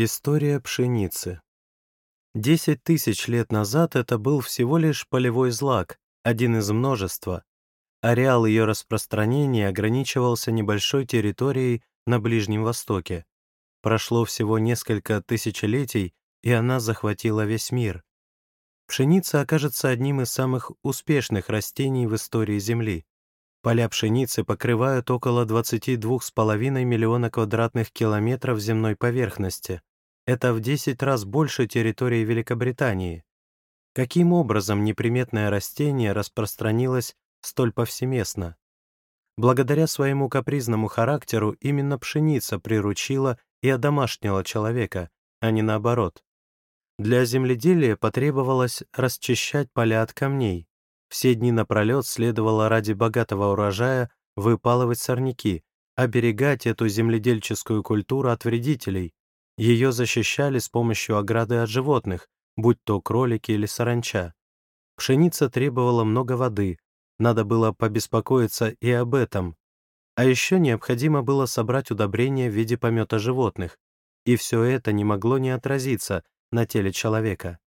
История пшеницы. Десять тысяч лет назад это был всего лишь полевой злак, один из множества. Ареал ее распространения ограничивался небольшой территорией на Ближнем Востоке. Прошло всего несколько тысячелетий, и она захватила весь мир. Пшеница окажется одним из самых успешных растений в истории Земли. Поля пшеницы покрывают около 22,5 миллиона квадратных километров земной поверхности. Это в 10 раз больше территории Великобритании. Каким образом неприметное растение распространилось столь повсеместно? Благодаря своему капризному характеру именно пшеница приручила и одомашнила человека, а не наоборот. Для земледелия потребовалось расчищать поля от камней. Все дни напролет следовало ради богатого урожая выпалывать сорняки, оберегать эту земледельческую культуру от вредителей, ее защищали с помощью ограды от животных, будь то кролики или саранча. Пшеница требовала много воды, надо было побеспокоиться и об этом. А еще необходимо было собрать удобрения в виде помета животных, и все это не могло не отразиться на теле человека.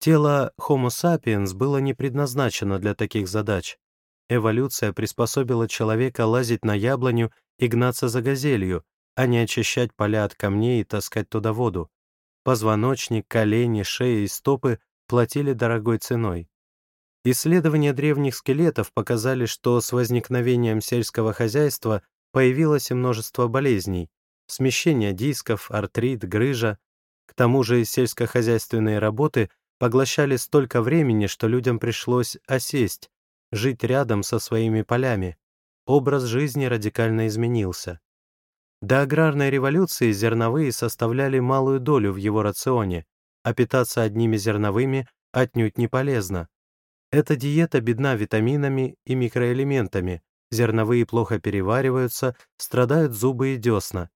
Тело Homo sapiens было не предназначено для таких задач. Эволюция приспособила человека лазить на яблоню и гнаться за газелью, а не очищать поля от камней и таскать туда воду. Позвоночник, колени, шея и стопы платили дорогой ценой. Исследования древних скелетов показали, что с возникновением сельского хозяйства появилось и множество болезней, смещение дисков, артрит, грыжа. К тому же сельскохозяйственные работы поглощали столько времени, что людям пришлось осесть, жить рядом со своими полями. Образ жизни радикально изменился. До аграрной революции зерновые составляли малую долю в его рационе, а питаться одними зерновыми отнюдь не полезно. Эта диета бедна витаминами и микроэлементами, зерновые плохо перевариваются, страдают зубы и десна.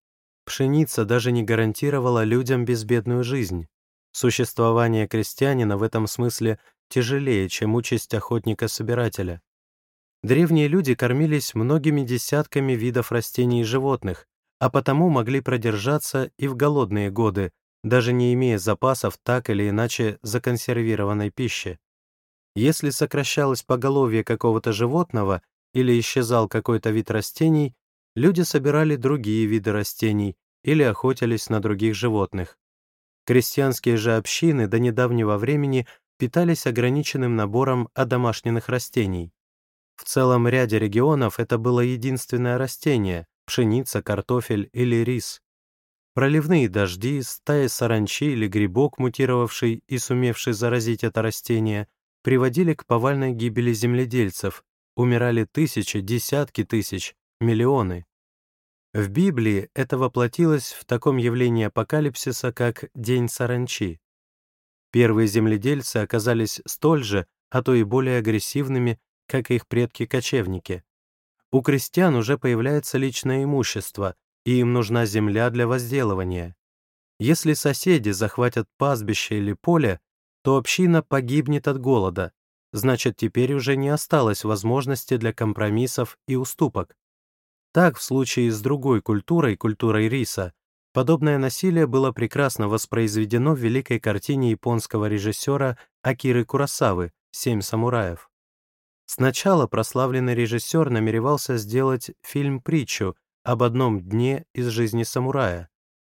Пшеница даже не гарантировала людям безбедную жизнь. Существование крестьянина в этом смысле тяжелее, чем участь охотника-собирателя. Древние люди кормились многими десятками видов растений и животных, а потому могли продержаться и в голодные годы, даже не имея запасов так или иначе законсервированной пищи. Если сокращалось поголовье какого-то животного или исчезал какой-то вид растений, люди собирали другие виды растений или охотились на других животных. Крестьянские же общины до недавнего времени питались ограниченным набором одомашненных растений. В целом ряде регионов это было единственное растение, пшеница, картофель или рис. Проливные дожди, стая саранчи или грибок, мутировавший и сумевший заразить это растение, приводили к повальной гибели земледельцев, умирали тысячи, десятки тысяч, миллионы. В Библии это воплотилось в таком явлении апокалипсиса, как День саранчи. Первые земледельцы оказались столь же, а то и более агрессивными, как их предки-кочевники. У крестьян уже появляется личное имущество, и им нужна земля для возделывания. Если соседи захватят пастбище или поле, то община погибнет от голода, значит, теперь уже не осталось возможности для компромиссов и уступок. Так, в случае с другой культурой, культурой риса, подобное насилие было прекрасно воспроизведено в великой картине японского режиссера Акиры Курасавы «Семь самураев». Сначала прославленный режиссер намеревался сделать фильм-притчу об одном дне из жизни самурая,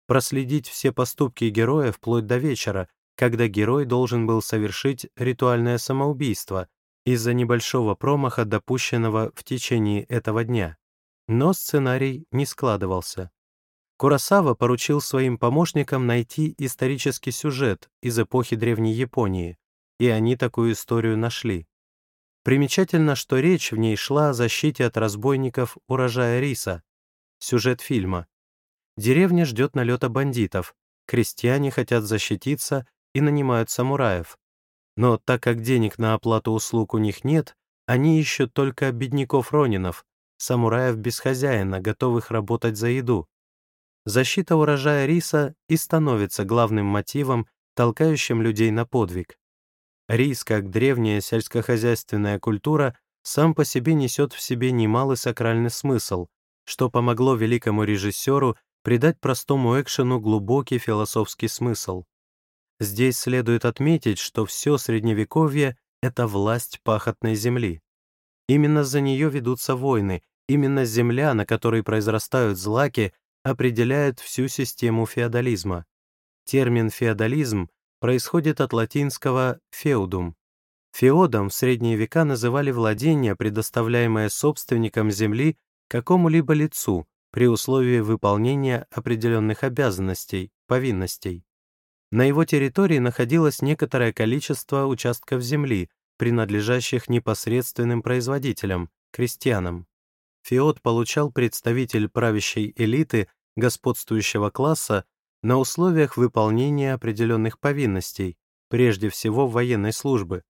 проследить все поступки героя вплоть до вечера, когда герой должен был совершить ритуальное самоубийство из-за небольшого промаха, допущенного в течение этого дня. Но сценарий не складывался. Курасава поручил своим помощникам найти исторический сюжет из эпохи Древней Японии, и они такую историю нашли. Примечательно, что речь в ней шла о защите от разбойников урожая риса. Сюжет фильма. Деревня ждет налета бандитов, крестьяне хотят защититься и нанимают самураев. Но так как денег на оплату услуг у них нет, они ищут только бедняков-ронинов, самураев без хозяина, готовых работать за еду. Защита урожая риса и становится главным мотивом, толкающим людей на подвиг. Рис, как древняя сельскохозяйственная культура, сам по себе несет в себе немалый сакральный смысл, что помогло великому режиссеру придать простому экшену глубокий философский смысл. Здесь следует отметить, что все Средневековье — это власть пахотной земли. Именно за нее ведутся войны, именно земля, на которой произрастают злаки, определяет всю систему феодализма. Термин «феодализм» происходит от латинского «феудум». Феодом в средние века называли владение, предоставляемое собственником земли какому-либо лицу при условии выполнения определенных обязанностей, повинностей. На его территории находилось некоторое количество участков земли, принадлежащих непосредственным производителям, крестьянам. Феод получал представитель правящей элиты господствующего класса на условиях выполнения определенных повинностей, прежде всего военной службы,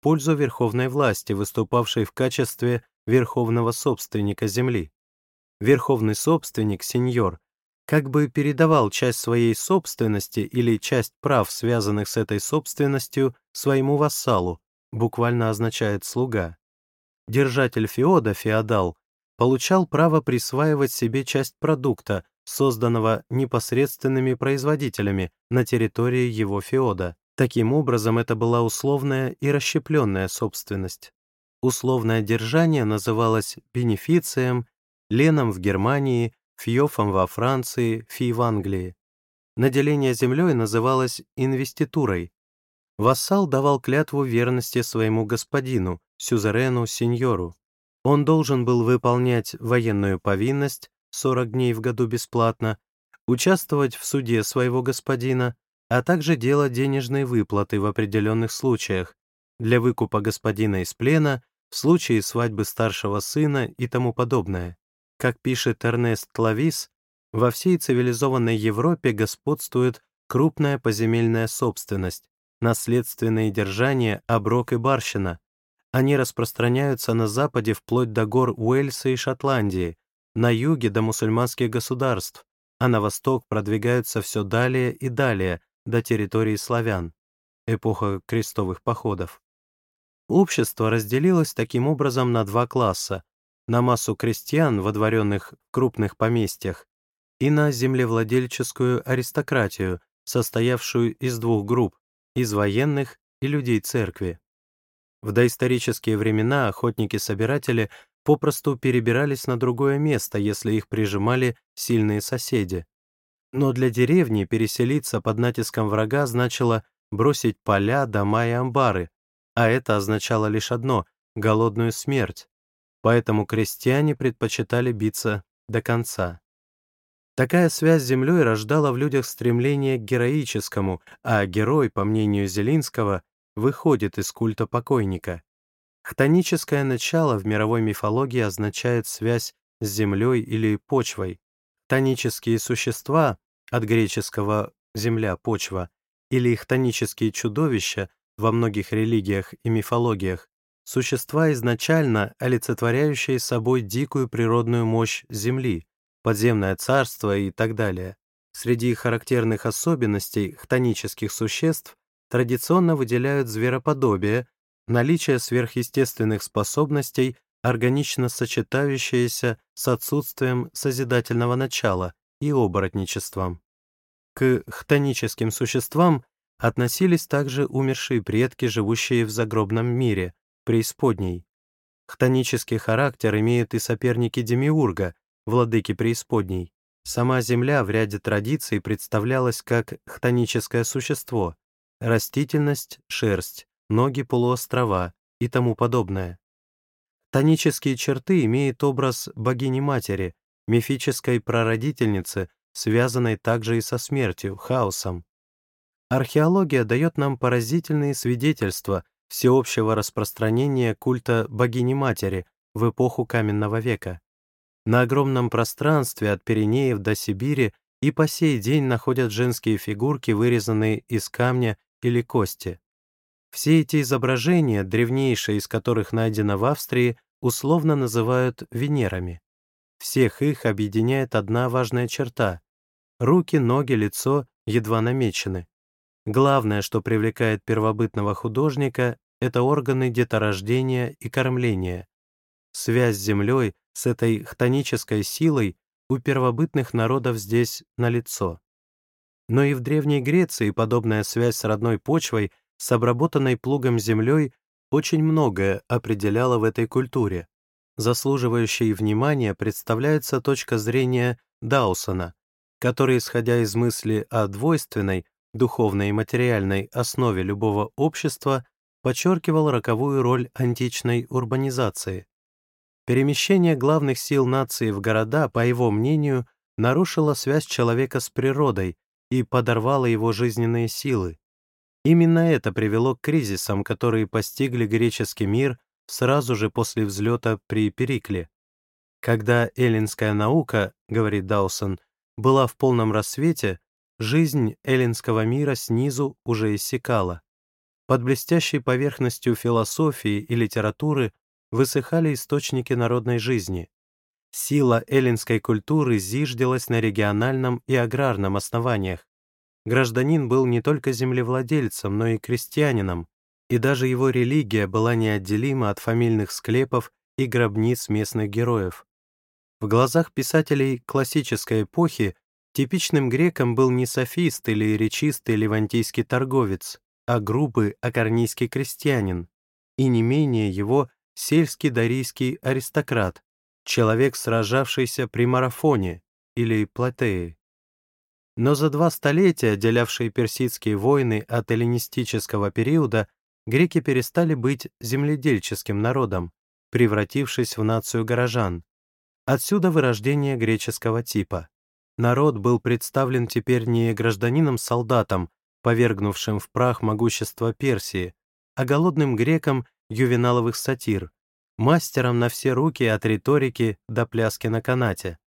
пользу верховной власти, выступавшей в качестве верховного собственника земли. Верховный собственник, сеньор, как бы передавал часть своей собственности или часть прав, связанных с этой собственностью, своему вассалу, буквально означает «слуга». Держатель феода, феодал, получал право присваивать себе часть продукта, созданного непосредственными производителями на территории его феода. Таким образом, это была условная и расщепленная собственность. Условное держание называлось бенефицием, леном в Германии, фьофом во Франции, фи в Англии. Наделение землей называлось инвеститурой. Вассал давал клятву верности своему господину, сюзерену, сеньору. Он должен был выполнять военную повинность 40 дней в году бесплатно, участвовать в суде своего господина, а также делать денежные выплаты в определенных случаях для выкупа господина из плена, в случае свадьбы старшего сына и тому подобное. Как пишет Эрнест Клавис, во всей цивилизованной Европе господствует крупная поземельная собственность, наследственные держания, оброк и барщина, они распространяются на западе вплоть до гор Уэльса и Шотландии, на юге до мусульманских государств, а на восток продвигаются все далее и далее до территории славян, эпоха крестовых походов. Общество разделилось таким образом на два класса, на массу крестьян, водворенных в крупных поместьях, и на землевладельческую аристократию, состоявшую из двух групп, из военных и людей церкви. В доисторические времена охотники-собиратели попросту перебирались на другое место, если их прижимали сильные соседи. Но для деревни переселиться под натиском врага значило бросить поля, дома и амбары, а это означало лишь одно — голодную смерть. Поэтому крестьяне предпочитали биться до конца. Такая связь с землей рождала в людях стремление к героическому, а герой, по мнению Зелинского, выходит из культа покойника. Хтоническое начало в мировой мифологии означает связь с землей или почвой. Хтонические существа, от греческого «земля», «почва», или хтонические чудовища во многих религиях и мифологиях, существа изначально олицетворяющие собой дикую природную мощь Земли, подземное царство и так далее. Среди характерных особенностей хтонических существ традиционно выделяют звероподобие, наличие сверхъестественных способностей, органично сочетающиеся с отсутствием созидательного начала и оборотничеством. К хтоническим существам относились также умершие предки, живущие в загробном мире, преисподней. Хтонический характер имеют и соперники Демиурга, владыки преисподней. Сама Земля в ряде традиций представлялась как хтоническое существо, растительность, шерсть, ноги полуострова и тому подобное. Тонические черты имеют образ богини-матери, мифической прародительницы, связанной также и со смертью, хаосом. Археология дает нам поразительные свидетельства всеобщего распространения культа богини-матери в эпоху каменного века. На огромном пространстве от Пиренеев до Сибири и по сей день находят женские фигурки, вырезанные из камня или кости. Все эти изображения, древнейшие из которых найдено в Австрии, условно называют Венерами. Всех их объединяет одна важная черта — руки, ноги, лицо едва намечены. Главное, что привлекает первобытного художника, это органы деторождения и кормления. Связь с Землей, с этой хтонической силой у первобытных народов здесь налицо. Но и в Древней Греции подобная связь с родной почвой, с обработанной плугом землей, очень многое определяла в этой культуре. Заслуживающей внимания представляется точка зрения Даусона, который, исходя из мысли о двойственной, духовной и материальной основе любого общества, подчеркивал роковую роль античной урбанизации. Перемещение главных сил нации в города, по его мнению, нарушило связь человека с природой и подорвало его жизненные силы. Именно это привело к кризисам, которые постигли греческий мир сразу же после взлета при Перикле. Когда эллинская наука, говорит Даусон, была в полном рассвете, жизнь эллинского мира снизу уже иссякала. Под блестящей поверхностью философии и литературы высыхали источники народной жизни. Сила эллинской культуры зиждилась на региональном и аграрном основаниях. Гражданин был не только землевладельцем, но и крестьянином, и даже его религия была неотделима от фамильных склепов и гробниц местных героев. В глазах писателей классической эпохи типичным греком был не софист или речистый левантийский торговец, а грубый акарнийский крестьянин, и не менее его сельский дарийский аристократ, человек, сражавшийся при марафоне или платее. Но за два столетия, отделявшие персидские войны от эллинистического периода, греки перестали быть земледельческим народом, превратившись в нацию горожан. Отсюда вырождение греческого типа. Народ был представлен теперь не гражданином-солдатом, повергнувшим в прах могущество Персии, а голодным греком ювеналовых сатир, мастером на все руки от риторики до пляски на канате.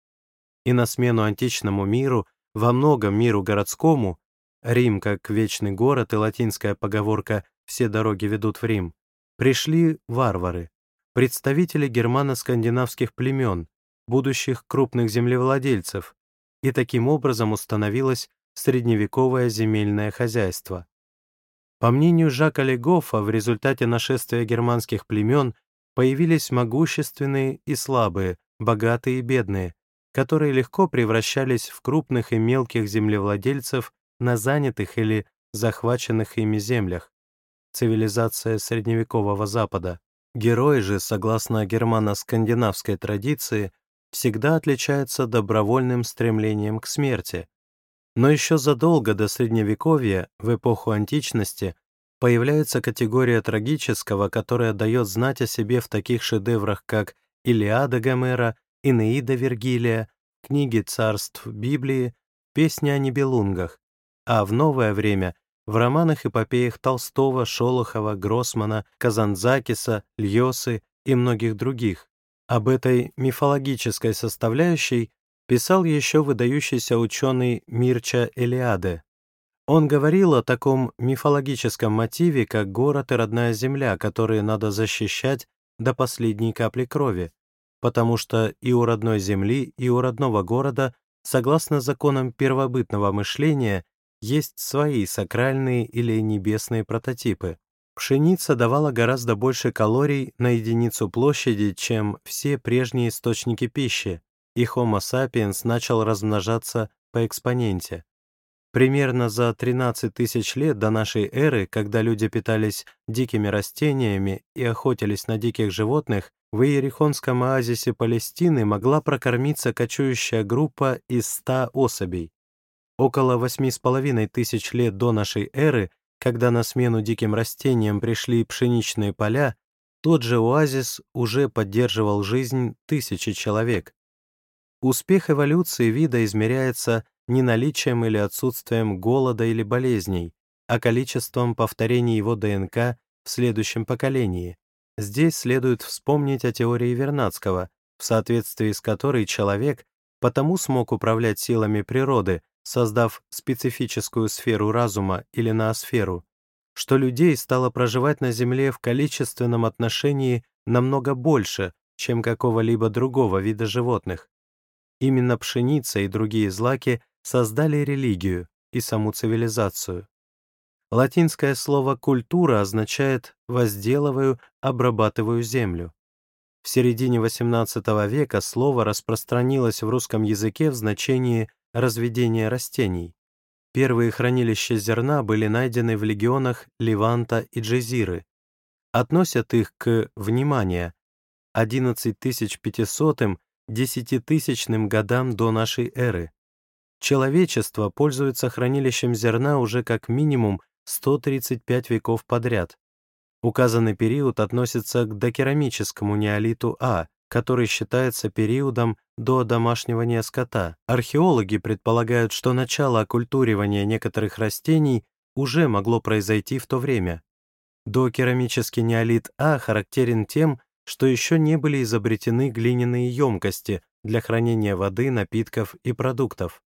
И на смену античному миру, во многом миру городскому, Рим как вечный город и латинская поговорка «все дороги ведут в Рим», пришли варвары, представители германо-скандинавских племен, будущих крупных землевладельцев, и таким образом установилось средневековое земельное хозяйство. По мнению Жака Легофа, в результате нашествия германских племен появились могущественные и слабые, богатые и бедные, которые легко превращались в крупных и мелких землевладельцев на занятых или захваченных ими землях. Цивилизация средневекового Запада. Герой же, согласно германо-скандинавской традиции, всегда отличается добровольным стремлением к смерти, но еще задолго до Средневековья, в эпоху античности, появляется категория трагического, которая дает знать о себе в таких шедеврах, как «Илиада» Гомера, «Инеида» Вергилия, книги царств Библии, песни о Нибелунгах, а в новое время в романах-эпопеях Толстого, Шолохова, Гроссмана, Казанзакиса, Льосы и многих других. Об этой мифологической составляющей писал еще выдающийся ученый Мирча Элиаде. Он говорил о таком мифологическом мотиве, как город и родная земля, которые надо защищать до последней капли крови, потому что и у родной земли, и у родного города, согласно законам первобытного мышления, есть свои сакральные или небесные прототипы. Пшеница давала гораздо больше калорий на единицу площади, чем все прежние источники пищи, и Homo sapiens начал размножаться по экспоненте. Примерно за 13 тысяч лет до нашей эры, когда люди питались дикими растениями и охотились на диких животных, в Иерихонском оазисе Палестины могла прокормиться кочующая группа из 100 особей. Около 8,5 тысяч лет до нашей эры, когда на смену диким растениям пришли пшеничные поля, тот же оазис уже поддерживал жизнь тысячи человек. Успех эволюции вида измеряется не наличием или отсутствием голода или болезней, а количеством повторений его ДНК в следующем поколении. Здесь следует вспомнить о теории Вернадского, в соответствии с которой человек потому смог управлять силами природы, создав специфическую сферу разума или ноосферу, что людей стало проживать на Земле в количественном отношении намного больше, чем какого-либо другого вида животных. Именно пшеница и другие злаки создали религию и саму цивилизацию. Латинское слово «культура» означает «возделываю, обрабатываю землю». В середине XVIII века слово распространилось в русском языке в значении «разведение растений». Первые хранилища зерна были найдены в легионах Леванта и Джезиры. Относят их к, внимание, 11500-10-тысячным годам до нашей эры. Человечество пользуется хранилищем зерна уже как минимум 135 веков подряд. Указанный период относится к докерамическому неолиту А, который считается периодом до домашнего скота. Археологи предполагают, что начало оккультуривания некоторых растений уже могло произойти в то время. Докерамический неолит А характерен тем, что еще не были изобретены глиняные емкости для хранения воды, напитков и продуктов.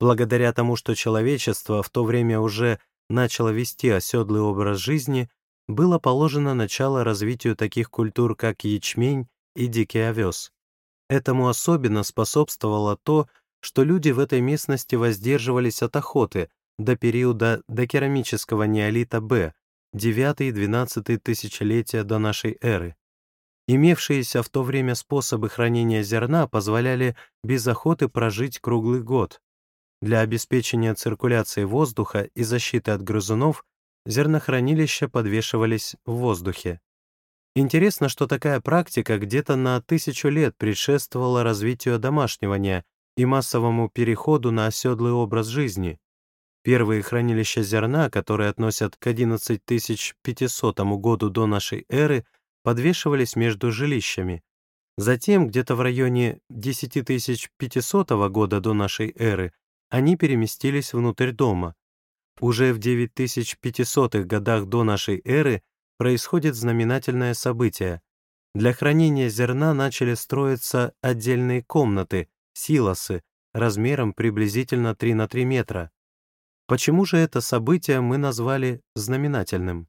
Благодаря тому, что человечество в то время уже начало вести оседлый образ жизни, было положено начало развитию таких культур, как ячмень и дикий овес. Этому особенно способствовало то, что люди в этой местности воздерживались от охоты до периода докерамического неолита Б, 9-12 тысячелетия до нашей эры. Имевшиеся в то время способы хранения зерна позволяли без охоты прожить круглый год. Для обеспечения циркуляции воздуха и защиты от грызунов зернохранилища подвешивались в воздухе. Интересно, что такая практика где-то на тысячу лет предшествовала развитию домашнего и массовому переходу на оседлый образ жизни. Первые хранилища зерна, которые относят к 11500 году до нашей эры, подвешивались между жилищами. Затем, где-то в районе 10500 года до нашей эры, они переместились внутрь дома. Уже в 9500-х годах до нашей эры происходит знаменательное событие. Для хранения зерна начали строиться отдельные комнаты, силосы, размером приблизительно 3 на 3 метра. Почему же это событие мы назвали знаменательным?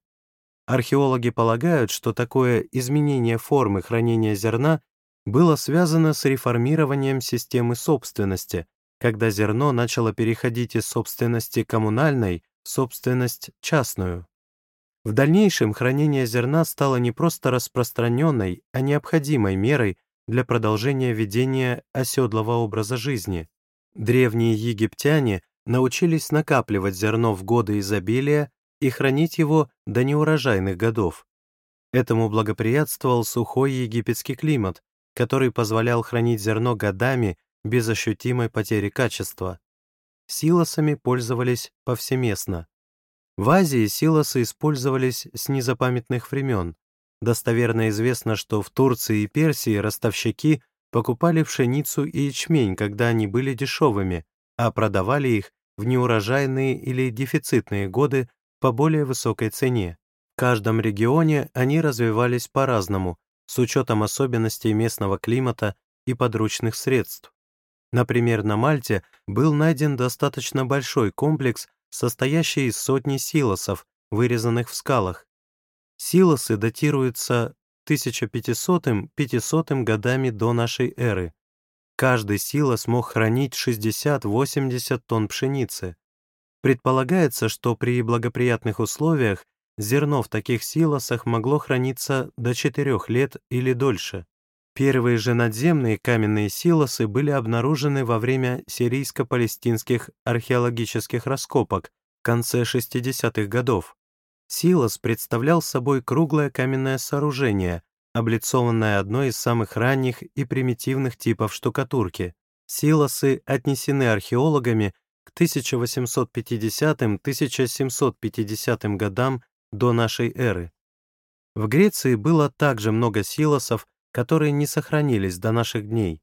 Археологи полагают, что такое изменение формы хранения зерна было связано с реформированием системы собственности, когда зерно начало переходить из собственности коммунальной в собственность частную. В дальнейшем хранение зерна стало не просто распространенной, а необходимой мерой для продолжения ведения оседлого образа жизни. Древние египтяне научились накапливать зерно в годы изобилия и хранить его до неурожайных годов. Этому благоприятствовал сухой египетский климат, который позволял хранить зерно годами без ощутимой потери качества. Силосами пользовались повсеместно. В Азии силосы использовались с незапамятных времен. Достоверно известно, что в Турции и Персии ростовщики покупали пшеницу и ячмень, когда они были дешевыми, а продавали их в неурожайные или дефицитные годы по более высокой цене. В каждом регионе они развивались по-разному, с учетом особенностей местного климата и подручных средств. Например, на Мальте был найден достаточно большой комплекс, состоящий из сотни силосов, вырезанных в скалах. Силосы датируются 1500-500 годами до нашей эры. Каждый силос мог хранить 60-80 тонн пшеницы. Предполагается, что при благоприятных условиях зерно в таких силосах могло храниться до 4 лет или дольше. Первые же надземные каменные силосы были обнаружены во время сирийско-палестинских археологических раскопок в конце 60-х годов. Силос представлял собой круглое каменное сооружение, облицованное одной из самых ранних и примитивных типов штукатурки. Силосы отнесены археологами к 1850-1750 годам до нашей эры. В Греции было также много силосов, которые не сохранились до наших дней.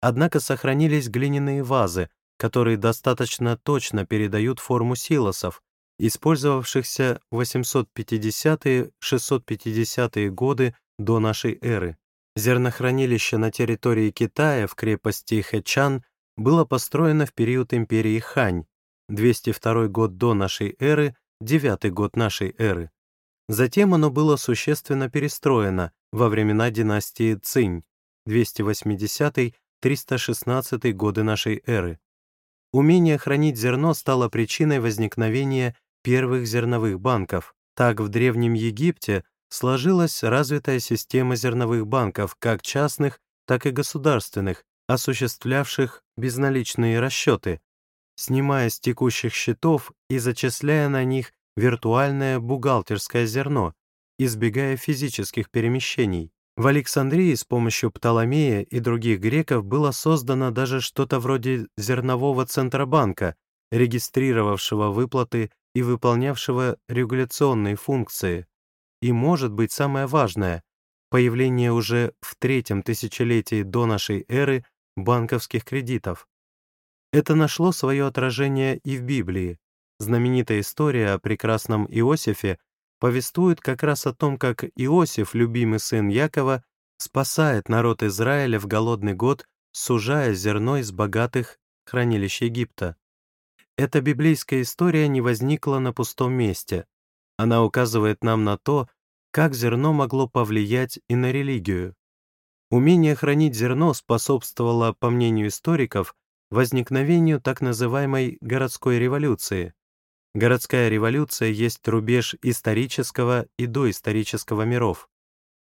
Однако сохранились глиняные вазы, которые достаточно точно передают форму силосов, использовавшихся в 850-650-е годы до нашей эры. Зернохранилище на территории Китая в крепости Хэчан было построено в период империи Хань, 202 год до нашей эры, 9 год нашей эры. Затем оно было существенно перестроено во времена династии Цинь, 280-316 годы нашей эры. Умение хранить зерно стало причиной возникновения первых зерновых банков. Так в Древнем Египте сложилась развитая система зерновых банков, как частных, так и государственных, осуществлявших безналичные расчеты, снимая с текущих счетов и зачисляя на них виртуальное бухгалтерское зерно, избегая физических перемещений. В Александрии с помощью Птоломея и других греков было создано даже что-то вроде зернового центробанка, регистрировавшего выплаты и выполнявшего регуляционные функции. И, может быть, самое важное — появление уже в третьем тысячелетии до нашей эры банковских кредитов. Это нашло свое отражение и в Библии. Знаменитая история о прекрасном Иосифе повествует как раз о том, как Иосиф, любимый сын Якова, спасает народ Израиля в голодный год, сужая зерно из богатых хранилищ Египта. Эта библейская история не возникла на пустом месте. Она указывает нам на то, как зерно могло повлиять и на религию. Умение хранить зерно способствовало, по мнению историков, возникновению так называемой городской революции. Городская революция есть рубеж исторического и доисторического миров.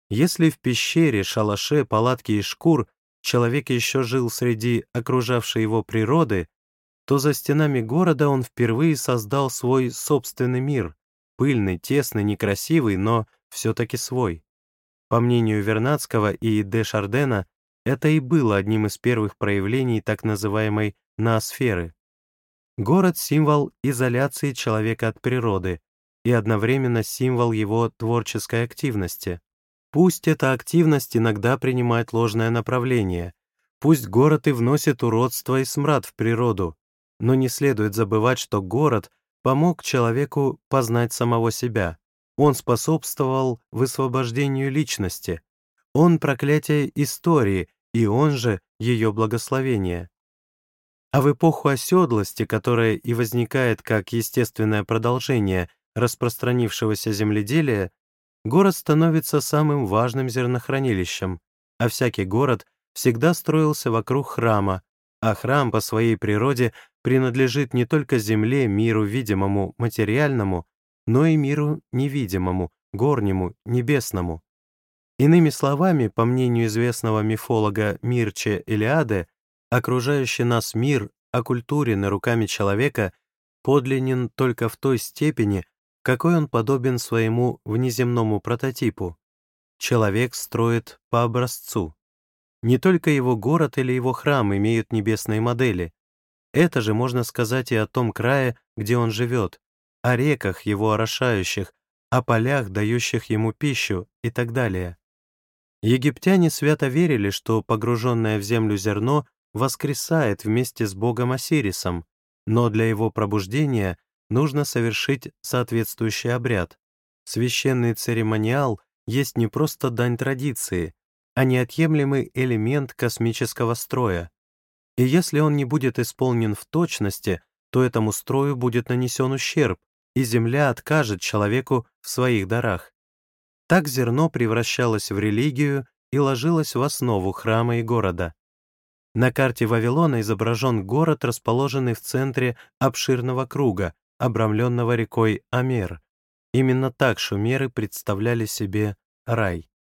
Если в пещере, шалаше, палатке и шкур человек еще жил среди окружавшей его природы, то за стенами города он впервые создал свой собственный мир, пыльный, тесный, некрасивый, но все-таки свой. По мнению Вернадского и де Шардена, это и было одним из первых проявлений так называемой ноосферы. Город — символ изоляции человека от природы и одновременно символ его творческой активности. Пусть эта активность иногда принимает ложное направление, пусть город и вносит уродство и смрад в природу, но не следует забывать, что город помог человеку познать самого себя. Он способствовал высвобождению личности. Он проклятие истории, и он же ее благословение. А в эпоху оседлости, которая и возникает как естественное продолжение распространившегося земледелия, город становится самым важным зернохранилищем, а всякий город всегда строился вокруг храма, а храм по своей природе принадлежит не только земле, миру видимому, материальному, но и миру невидимому, горнему, небесному. Иными словами, по мнению известного мифолога Мирче Илиаде, окружающий нас мир, оккультуренный руками человека, подлинен только в той степени, какой он подобен своему внеземному прототипу. Человек строит по образцу. Не только его город или его храм имеют небесные модели. Это же можно сказать и о том крае, где он живет, о реках, его орошающих, о полях, дающих ему пищу и так далее. Египтяне свято верили, что погруженное в землю зерно воскресает вместе с богом Осирисом, но для его пробуждения нужно совершить соответствующий обряд. Священный церемониал есть не просто дань традиции, а неотъемлемый элемент космического строя. И если он не будет исполнен в точности, то этому строю будет нанесен ущерб, и земля откажет человеку в своих дарах. Так зерно превращалось в религию и ложилось в основу храма и города. На карте Вавилона изображен город, расположенный в центре обширного круга, обрамленного рекой Амер. Именно так шумеры представляли себе рай.